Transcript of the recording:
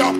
up.